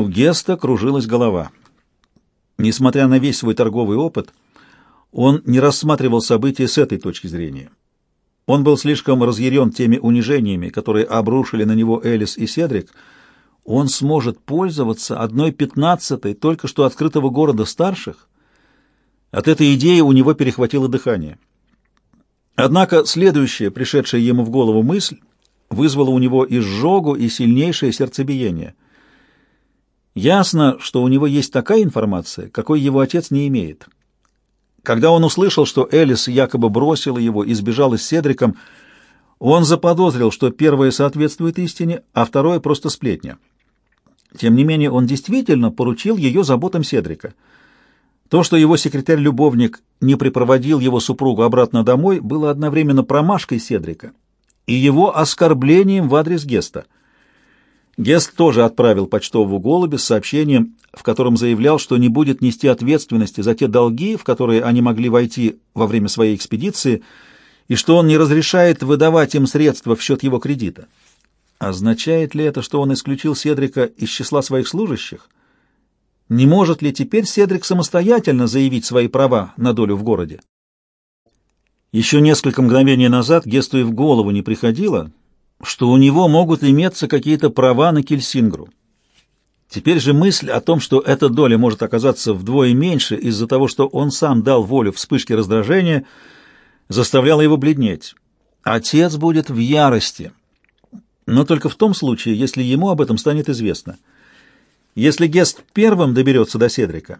У Геста кружилась голова. Несмотря на весь свой торговый опыт, он не рассматривал события с этой точки зрения. Он был слишком разъярен теми унижениями, которые обрушили на него Элис и Седрик. Он сможет пользоваться одной пятнадцатой только что открытого города старших? От этой идеи у него перехватило дыхание. Однако следующая, пришедшая ему в голову мысль, вызвала у него изжогу и сильнейшее сердцебиение — Ясно, что у него есть такая информация, какой его отец не имеет. Когда он услышал, что Элис якобы бросила его и сбежала с Седриком, он заподозрил, что первое соответствует истине, а второе просто сплетня. Тем не менее, он действительно поручил ее заботам Седрика. То, что его секретарь-любовник не припроводил его супругу обратно домой, было одновременно промашкой Седрика и его оскорблением в адрес Геста — Гест тоже отправил почтового голубя с сообщением, в котором заявлял, что не будет нести ответственности за те долги, в которые они могли войти во время своей экспедиции, и что он не разрешает выдавать им средства в счет его кредита. Означает ли это, что он исключил Седрика из числа своих служащих? Не может ли теперь Седрик самостоятельно заявить свои права на долю в городе? Еще несколько мгновений назад Гесту и в голову не приходило, что у него могут иметься какие-то права на Кельсингру. Теперь же мысль о том, что эта доля может оказаться вдвое меньше из-за того, что он сам дал волю вспышке раздражения, заставляла его бледнеть. Отец будет в ярости, но только в том случае, если ему об этом станет известно. Если Гест первым доберется до Седрика,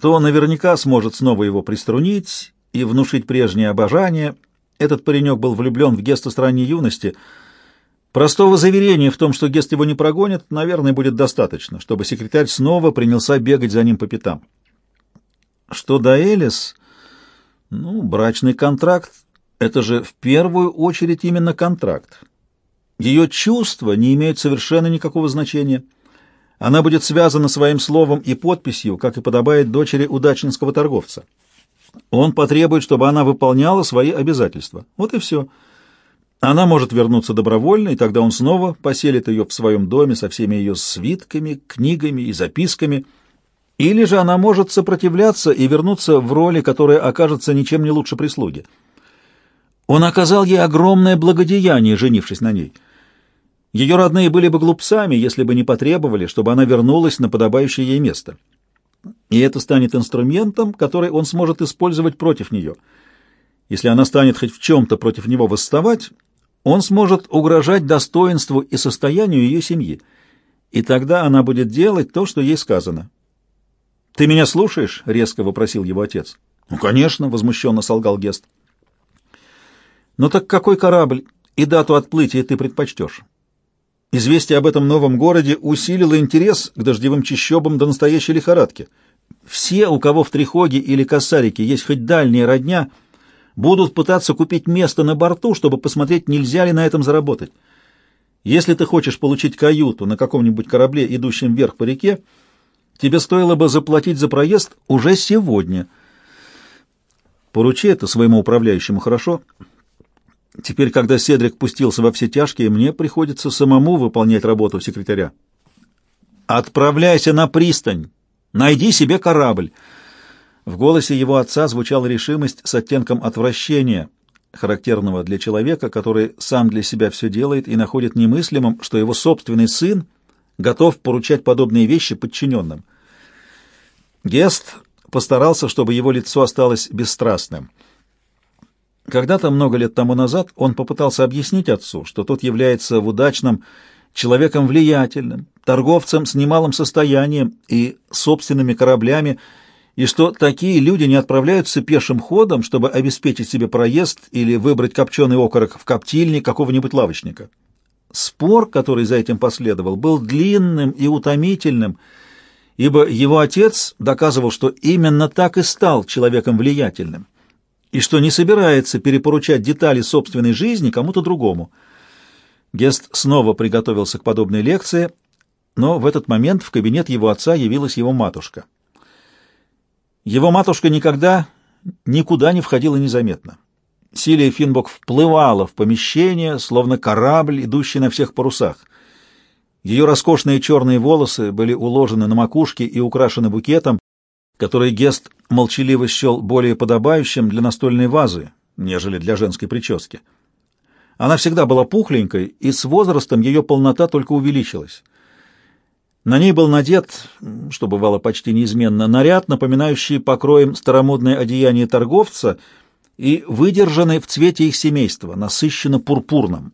то наверняка сможет снова его приструнить и внушить прежнее обожание. Этот паренек был влюблен в Геста с ранней юности — Простого заверения в том, что Гест его не прогонит, наверное, будет достаточно, чтобы секретарь снова принялся бегать за ним по пятам. Что до Элис, ну, брачный контракт — это же в первую очередь именно контракт. Ее чувства не имеют совершенно никакого значения. Она будет связана своим словом и подписью, как и подобает дочери удачнинского торговца. Он потребует, чтобы она выполняла свои обязательства. Вот и все. — она может вернуться добровольно, и тогда он снова поселит ее в своем доме со всеми ее свитками, книгами и записками. Или же она может сопротивляться и вернуться в роли, которая окажется ничем не лучше прислуги. Он оказал ей огромное благодеяние, женившись на ней. Ее родные были бы глупцами, если бы не потребовали, чтобы она вернулась на подобающее ей место. И это станет инструментом, который он сможет использовать против нее. Если она станет хоть в чем-то против него восставать, он сможет угрожать достоинству и состоянию ее семьи, и тогда она будет делать то, что ей сказано. «Ты меня слушаешь?» — резко вопросил его отец. «Ну, конечно», — возмущенно солгал Гест. «Но «Ну так какой корабль и дату отплытия ты предпочтешь?» Известие об этом новом городе усилило интерес к дождевым чащобам до настоящей лихорадки. Все, у кого в Трихоге или Косарике есть хоть дальняя родня — будут пытаться купить место на борту, чтобы посмотреть, нельзя ли на этом заработать. Если ты хочешь получить каюту на каком-нибудь корабле, идущем вверх по реке, тебе стоило бы заплатить за проезд уже сегодня. Поручи это своему управляющему, хорошо? Теперь, когда Седрик пустился во все тяжкие, мне приходится самому выполнять работу секретаря. Отправляйся на пристань, найди себе корабль. В голосе его отца звучала решимость с оттенком отвращения, характерного для человека, который сам для себя все делает и находит немыслимым, что его собственный сын готов поручать подобные вещи подчиненным. Гест постарался, чтобы его лицо осталось бесстрастным. Когда-то, много лет тому назад, он попытался объяснить отцу, что тот является в удачном человеком влиятельным, торговцем с немалым состоянием и собственными кораблями, и что такие люди не отправляются пешим ходом, чтобы обеспечить себе проезд или выбрать копченый окорок в коптильне какого-нибудь лавочника. Спор, который за этим последовал, был длинным и утомительным, ибо его отец доказывал, что именно так и стал человеком влиятельным, и что не собирается перепоручать детали собственной жизни кому-то другому. Гест снова приготовился к подобной лекции, но в этот момент в кабинет его отца явилась его матушка. Его матушка никогда никуда не входила незаметно. Силия Финбок вплывала в помещение, словно корабль, идущий на всех парусах. Ее роскошные черные волосы были уложены на макушке и украшены букетом, который Гест молчаливо счел более подобающим для настольной вазы, нежели для женской прически. Она всегда была пухленькой, и с возрастом ее полнота только увеличилась. На ней был надет, что бывало почти неизменно, наряд, напоминающий покроем старомодное одеяние торговца и выдержанный в цвете их семейства, насыщенно пурпурным.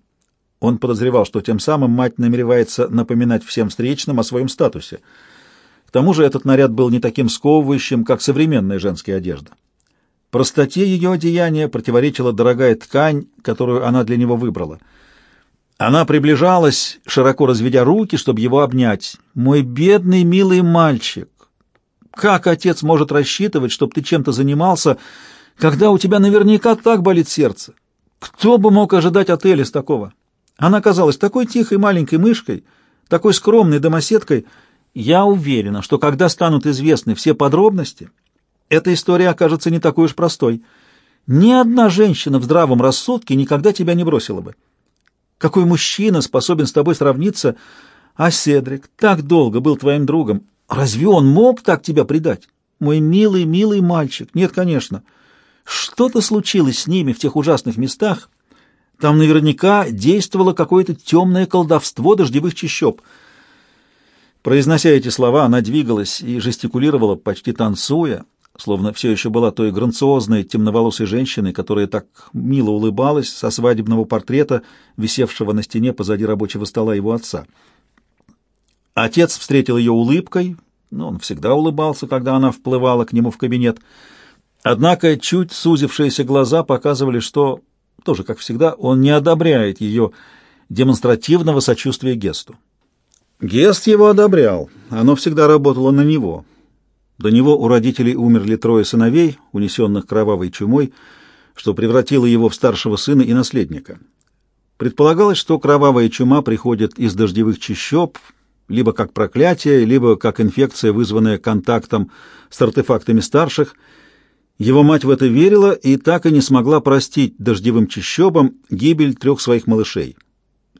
Он подозревал, что тем самым мать намеревается напоминать всем встречным о своем статусе. К тому же этот наряд был не таким сковывающим, как современная женская одежда. Простоте ее одеяния противоречила дорогая ткань, которую она для него выбрала. Она приближалась, широко разведя руки, чтобы его обнять. «Мой бедный, милый мальчик! Как отец может рассчитывать, чтобы ты чем-то занимался, когда у тебя наверняка так болит сердце? Кто бы мог ожидать от Элис такого?» Она казалась такой тихой маленькой мышкой, такой скромной домоседкой. Я уверена, что когда станут известны все подробности, эта история окажется не такой уж простой. Ни одна женщина в здравом рассудке никогда тебя не бросила бы. Какой мужчина способен с тобой сравниться? А Седрик так долго был твоим другом. Разве он мог так тебя предать? Мой милый, милый мальчик. Нет, конечно. Что-то случилось с ними в тех ужасных местах, там наверняка действовало какое-то темное колдовство дождевых чащоб. Произнося эти слова, она двигалась и жестикулировала, почти танцуя, словно все еще была той грациозной темноволосой женщиной, которая так мило улыбалась со свадебного портрета, висевшего на стене позади рабочего стола его отца. Отец встретил ее улыбкой, но он всегда улыбался, когда она вплывала к нему в кабинет. Однако чуть сузившиеся глаза показывали, что тоже, как всегда, он не одобряет ее демонстративного сочувствия Гесту. Гест его одобрял, оно всегда работало на него. До него у родителей умерли трое сыновей, унесенных кровавой чумой, что превратило его в старшего сына и наследника. Предполагалось, что кровавая чума приходит из дождевых чащоб, либо как проклятие, либо как инфекция, вызванная контактом с артефактами старших – его мать в это верила и так и не смогла простить дождевым чащобам гибель трех своих малышей.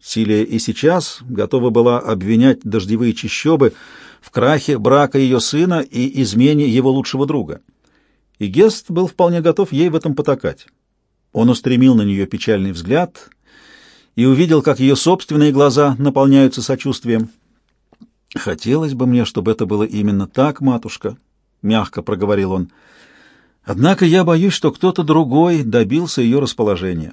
Силия и сейчас готова была обвинять дождевые чащобы в крахе брака ее сына и измене его лучшего друга. И Гест был вполне готов ей в этом потакать. Он устремил на нее печальный взгляд и увидел, как ее собственные глаза наполняются сочувствием. «Хотелось бы мне, чтобы это было именно так, матушка», — мягко проговорил он, — Однако я боюсь, что кто-то другой добился ее расположения.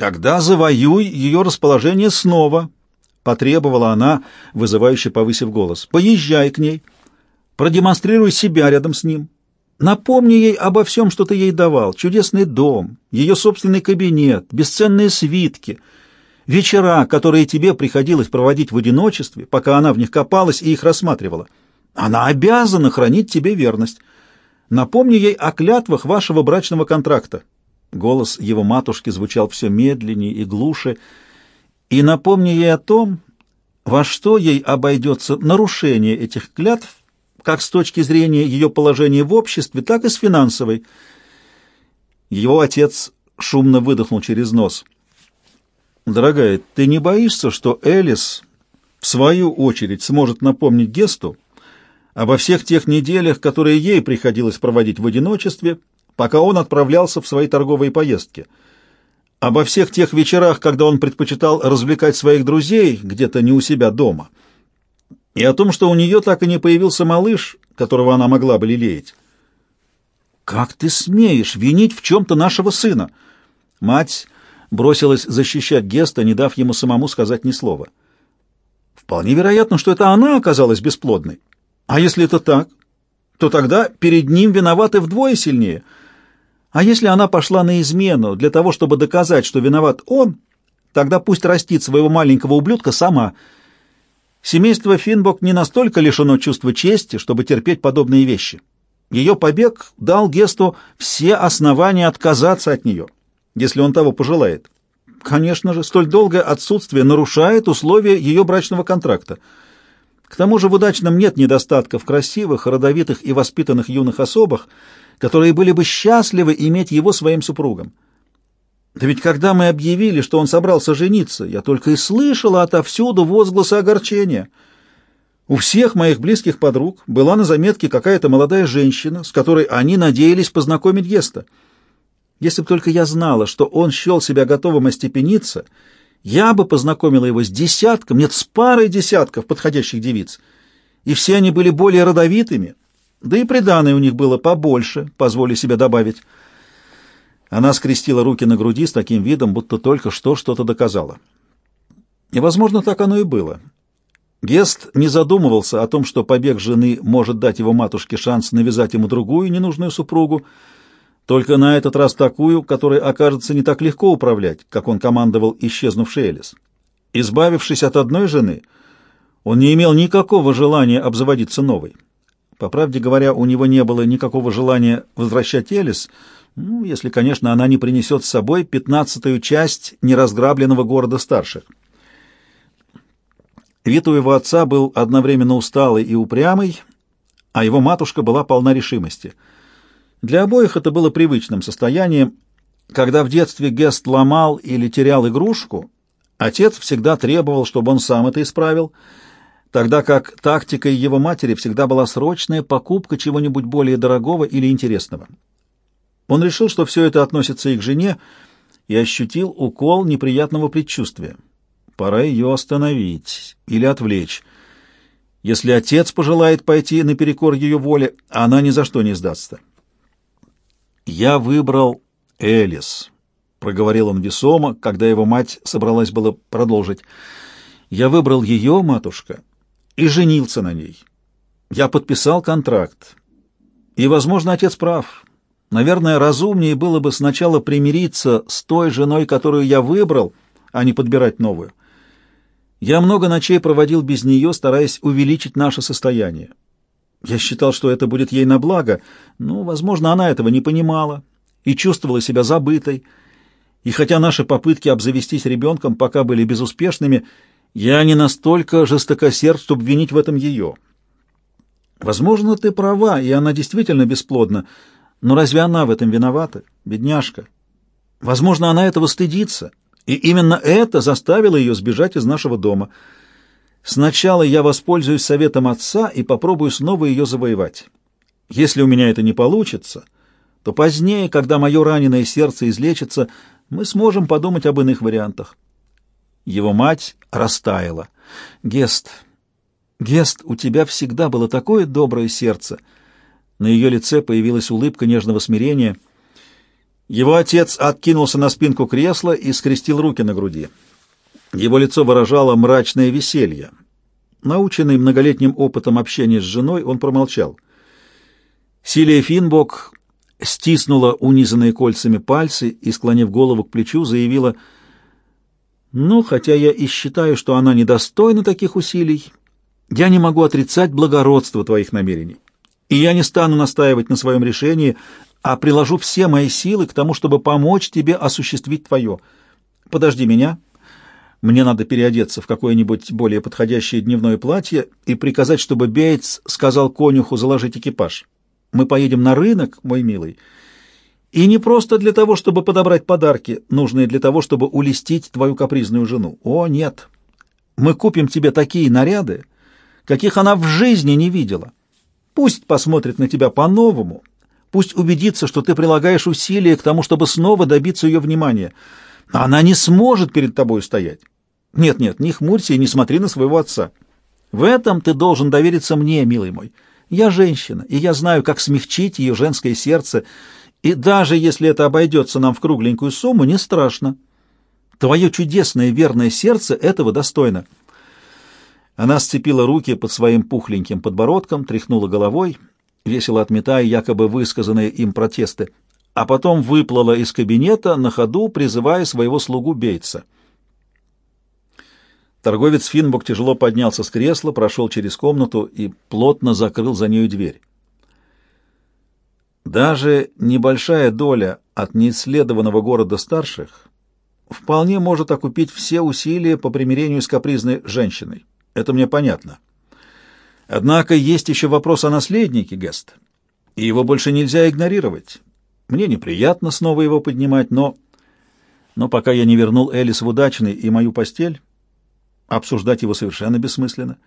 Тогда завоюй ее расположение снова, потребовала она, вызывающе повысив голос. Поезжай к ней, продемонстрируй себя рядом с ним. Напомни ей обо всем, что ты ей давал. Чудесный дом, ее собственный кабинет, бесценные свитки, вечера, которые тебе приходилось проводить в одиночестве, пока она в них копалась и их рассматривала. Она обязана хранить тебе верность. Напомни ей о клятвах вашего брачного контракта». Голос его матушки звучал все медленнее и глуше. «И напомни ей о том, во что ей обойдется нарушение этих клятв, как с точки зрения ее положения в обществе, так и с финансовой». Его отец шумно выдохнул через нос. «Дорогая, ты не боишься, что Элис, в свою очередь, сможет напомнить Гесту, обо всех тех неделях, которые ей приходилось проводить в одиночестве, пока он отправлялся в свои торговые поездки, обо всех тех вечерах, когда он предпочитал развлекать своих друзей где-то не у себя дома, и о том, что у нее так и не появился малыш, которого она могла бы лелеять. «Как ты смеешь винить в чем-то нашего сына?» Мать бросилась защищать Геста, не дав ему самому сказать ни слова. «Вполне вероятно, что это она оказалась бесплодной. А если это так, то тогда перед ним виноваты вдвое сильнее. А если она пошла на измену для того, чтобы доказать, что виноват он, тогда пусть растит своего маленького ублюдка сама. Семейство Финбок не настолько лишено чувства чести, чтобы терпеть подобные вещи. Ее побег дал Гесту все основания отказаться от нее, если он того пожелает. Конечно же, столь долгое отсутствие нарушает условия ее брачного контракта — к тому же в удачном нет недостатка в красивых, родовитых и воспитанных юных особах, которые были бы счастливы иметь его своим супругом. Да ведь когда мы объявили, что он собрался жениться, я только и слышала отовсюду возгласы огорчения. У всех моих близких подруг была на заметке какая-то молодая женщина, с которой они надеялись познакомить Геста. Если бы только я знала, что он счел себя готовым остепениться, я бы познакомила его с десятком, нет, с парой десятков подходящих девиц. И все они были более родовитыми, да и приданое у них было побольше, позволю себе добавить. Она скрестила руки на груди с таким видом, будто только что что-то доказала. И, возможно, так оно и было. Гест не задумывался о том, что побег жены может дать его матушке шанс навязать ему другую ненужную супругу, только на этот раз такую, которой окажется не так легко управлять, как он командовал исчезнувший Элис. Избавившись от одной жены, он не имел никакого желания обзаводиться новой. По правде говоря, у него не было никакого желания возвращать Элис, ну, если, конечно, она не принесет с собой пятнадцатую часть неразграбленного города старших. Вид у его отца был одновременно усталый и упрямый, а его матушка была полна решимости. Для обоих это было привычным состоянием. Когда в детстве Гест ломал или терял игрушку, отец всегда требовал, чтобы он сам это исправил, тогда как тактикой его матери всегда была срочная покупка чего-нибудь более дорогого или интересного. Он решил, что все это относится и к жене, и ощутил укол неприятного предчувствия. Пора ее остановить или отвлечь. Если отец пожелает пойти наперекор ее воле, она ни за что не сдастся. «Я выбрал Элис», — проговорил он весомо, когда его мать собралась было продолжить. «Я выбрал ее, матушка, и женился на ней. Я подписал контракт. И, возможно, отец прав. Наверное, разумнее было бы сначала примириться с той женой, которую я выбрал, а не подбирать новую. Я много ночей проводил без нее, стараясь увеличить наше состояние. Я считал, что это будет ей на благо, но, возможно, она этого не понимала и чувствовала себя забытой. И хотя наши попытки обзавестись ребенком пока были безуспешными, я не настолько жестокосерд, чтобы винить в этом ее. Возможно, ты права, и она действительно бесплодна, но разве она в этом виновата, бедняжка? Возможно, она этого стыдится, и именно это заставило ее сбежать из нашего дома. Сначала я воспользуюсь советом отца и попробую снова ее завоевать. Если у меня это не получится, то позднее, когда мое раненое сердце излечится, мы сможем подумать об иных вариантах. Его мать растаяла. «Гест, Гест, у тебя всегда было такое доброе сердце!» На ее лице появилась улыбка нежного смирения. Его отец откинулся на спинку кресла и скрестил руки на груди. Его лицо выражало мрачное веселье. Наученный многолетним опытом общения с женой, он промолчал. Силия Финбок стиснула унизанные кольцами пальцы и, склонив голову к плечу, заявила, «Ну, хотя я и считаю, что она недостойна таких усилий, я не могу отрицать благородство твоих намерений и я не стану настаивать на своем решении, а приложу все мои силы к тому, чтобы помочь тебе осуществить твое. Подожди меня. Мне надо переодеться в какое-нибудь более подходящее дневное платье и приказать, чтобы Бейтс сказал конюху заложить экипаж. Мы поедем на рынок, мой милый, и не просто для того, чтобы подобрать подарки, нужные для того, чтобы улестить твою капризную жену. О, нет! Мы купим тебе такие наряды, каких она в жизни не видела. Пусть посмотрит на тебя по-новому, пусть убедится, что ты прилагаешь усилия к тому, чтобы снова добиться ее внимания. Она не сможет перед тобой стоять. Нет-нет, не хмурься и не смотри на своего отца. В этом ты должен довериться мне, милый мой. Я женщина, и я знаю, как смягчить ее женское сердце, и даже если это обойдется нам в кругленькую сумму, не страшно. Твое чудесное верное сердце этого достойно». Она сцепила руки под своим пухленьким подбородком, тряхнула головой, весело отметая якобы высказанные им протесты, а потом выплыла из кабинета на ходу, призывая своего слугу Бейтса. Торговец Финбок тяжело поднялся с кресла, прошел через комнату и плотно закрыл за нею дверь. Даже небольшая доля от неисследованного города старших вполне может окупить все усилия по примирению с капризной женщиной. Это мне понятно. Однако есть еще вопрос о наследнике Гест, и его больше нельзя игнорировать. Мне неприятно снова его поднимать, но... Но пока я не вернул Элис в удачный и мою постель, обсуждать его совершенно бессмысленно.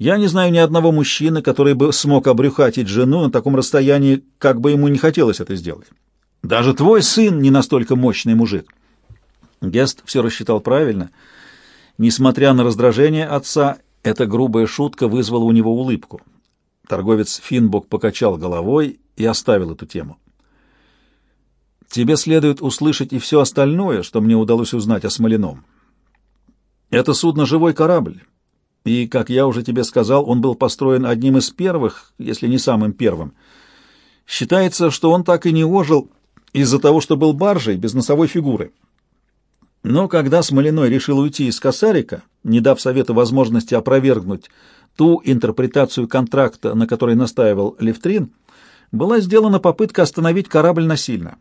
Я не знаю ни одного мужчины, который бы смог обрюхатить жену на таком расстоянии, как бы ему не хотелось это сделать. Даже твой сын не настолько мощный мужик. Гест все рассчитал правильно. Несмотря на раздражение отца, эта грубая шутка вызвала у него улыбку. Торговец Финбок покачал головой и оставил эту тему. «Тебе следует услышать и все остальное, что мне удалось узнать о Смолином. Это судно — живой корабль, и, как я уже тебе сказал, он был построен одним из первых, если не самым первым. Считается, что он так и не ожил из-за того, что был баржей без носовой фигуры». Но когда Смолиной решил уйти из Косарика, не дав Совету возможности опровергнуть ту интерпретацию контракта, на которой настаивал Левтрин, была сделана попытка остановить корабль насильно.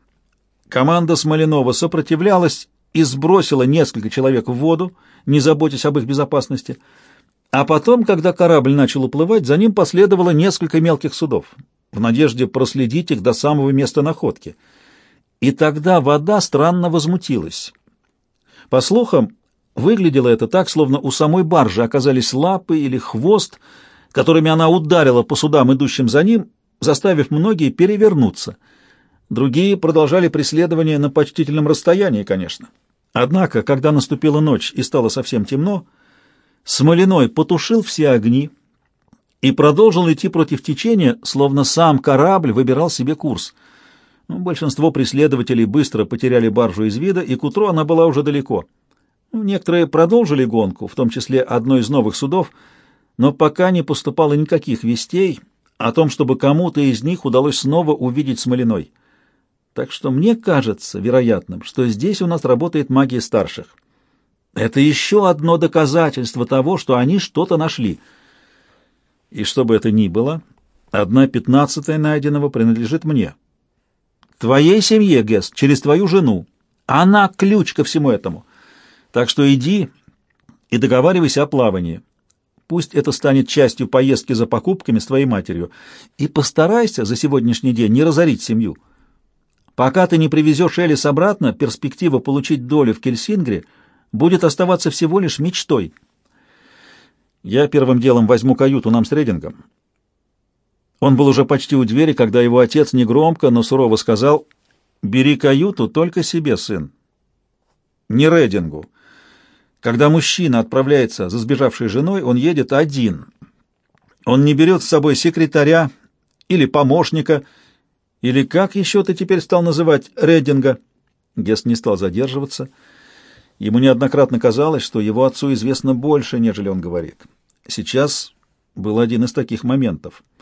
Команда Смоленова сопротивлялась и сбросила несколько человек в воду, не заботясь об их безопасности, а потом, когда корабль начал уплывать, за ним последовало несколько мелких судов, в надежде проследить их до самого места находки. И тогда вода странно возмутилась по слухам, выглядело это так, словно у самой баржи оказались лапы или хвост, которыми она ударила по судам, идущим за ним, заставив многие перевернуться. Другие продолжали преследование на почтительном расстоянии, конечно. Однако, когда наступила ночь и стало совсем темно, Смолиной потушил все огни и продолжил идти против течения, словно сам корабль выбирал себе курс — ну, большинство преследователей быстро потеряли баржу из вида, и к утру она была уже далеко. Ну, некоторые продолжили гонку, в том числе одно из новых судов, но пока не поступало никаких вестей о том, чтобы кому-то из них удалось снова увидеть Смолиной. Так что мне кажется вероятным, что здесь у нас работает магия старших. Это еще одно доказательство того, что они что-то нашли. И что бы это ни было, одна пятнадцатая найденного принадлежит мне. Твоей семье, Гест, через твою жену. Она ключ ко всему этому. Так что иди и договаривайся о плавании. Пусть это станет частью поездки за покупками с твоей матерью. И постарайся за сегодняшний день не разорить семью. Пока ты не привезешь Элис обратно, перспектива получить долю в Кельсингре будет оставаться всего лишь мечтой. Я первым делом возьму каюту нам с Редингом. Он был уже почти у двери, когда его отец негромко, но сурово сказал, «Бери каюту только себе, сын, не Редингу. Когда мужчина отправляется за сбежавшей женой, он едет один. Он не берет с собой секретаря или помощника, или как еще ты теперь стал называть Рединга?» Гест не стал задерживаться. Ему неоднократно казалось, что его отцу известно больше, нежели он говорит. Сейчас был один из таких моментов —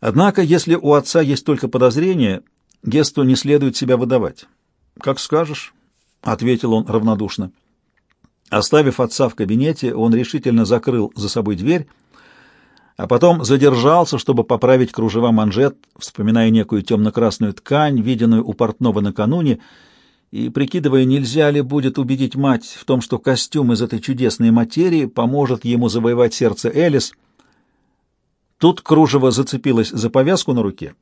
Однако, если у отца есть только подозрение, Гесту не следует себя выдавать. «Как скажешь», — ответил он равнодушно. Оставив отца в кабинете, он решительно закрыл за собой дверь, а потом задержался, чтобы поправить кружева манжет, вспоминая некую темно-красную ткань, виденную у портного накануне, и прикидывая, нельзя ли будет убедить мать в том, что костюм из этой чудесной материи поможет ему завоевать сердце Элис — Тут кружево зацепилось за повязку на руке,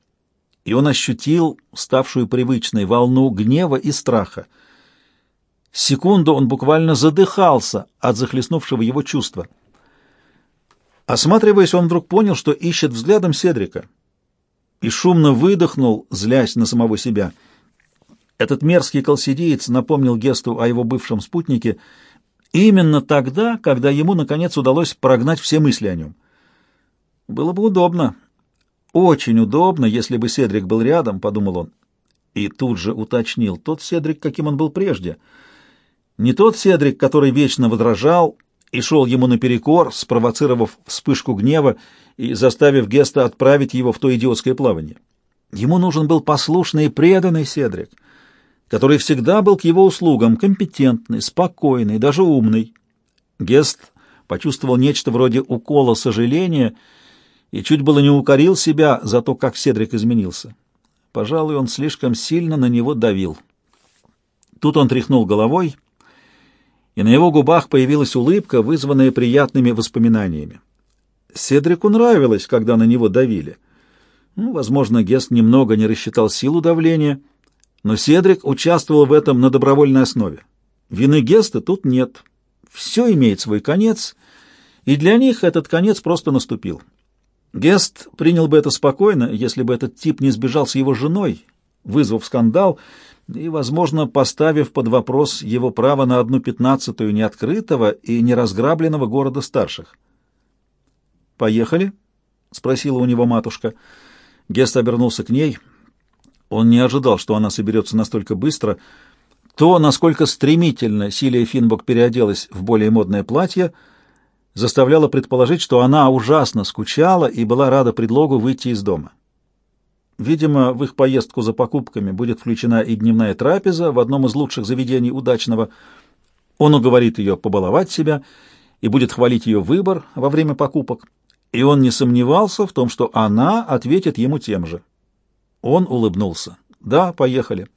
и он ощутил ставшую привычной волну гнева и страха. Секунду он буквально задыхался от захлестнувшего его чувства. Осматриваясь, он вдруг понял, что ищет взглядом Седрика, и шумно выдохнул, злясь на самого себя. Этот мерзкий колсидеец напомнил Гесту о его бывшем спутнике именно тогда, когда ему, наконец, удалось прогнать все мысли о нем — было бы удобно. Очень удобно, если бы Седрик был рядом, подумал он. И тут же уточнил, тот Седрик, каким он был прежде. Не тот Седрик, который вечно возражал и шел ему наперекор, спровоцировав вспышку гнева и заставив Геста отправить его в то идиотское плавание. Ему нужен был послушный и преданный Седрик, который всегда был к его услугам, компетентный, спокойный, даже умный. Гест почувствовал нечто вроде укола сожаления — и чуть было не укорил себя за то, как Седрик изменился. Пожалуй, он слишком сильно на него давил. Тут он тряхнул головой, и на его губах появилась улыбка, вызванная приятными воспоминаниями. Седрику нравилось, когда на него давили. Ну, возможно, Гест немного не рассчитал силу давления, Но Седрик участвовал в этом на добровольной основе. Вины Геста тут нет. Все имеет свой конец, и для них этот конец просто наступил. Гест принял бы это спокойно, если бы этот тип не сбежал с его женой, вызвав скандал и, возможно, поставив под вопрос его право на одну пятнадцатую неоткрытого и неразграбленного города старших. «Поехали?» — спросила у него матушка. Гест обернулся к ней. Он не ожидал, что она соберется настолько быстро. То, насколько стремительно Силия Финбок переоделась в более модное платье, заставляло предположить, что она ужасно скучала и была рада предлогу выйти из дома. Видимо, в их поездку за покупками будет включена и дневная трапеза в одном из лучших заведений удачного. Он уговорит ее побаловать себя и будет хвалить ее выбор во время покупок и он не сомневался в том, что она ответит ему тем же. Он улыбнулся. «Да, поехали».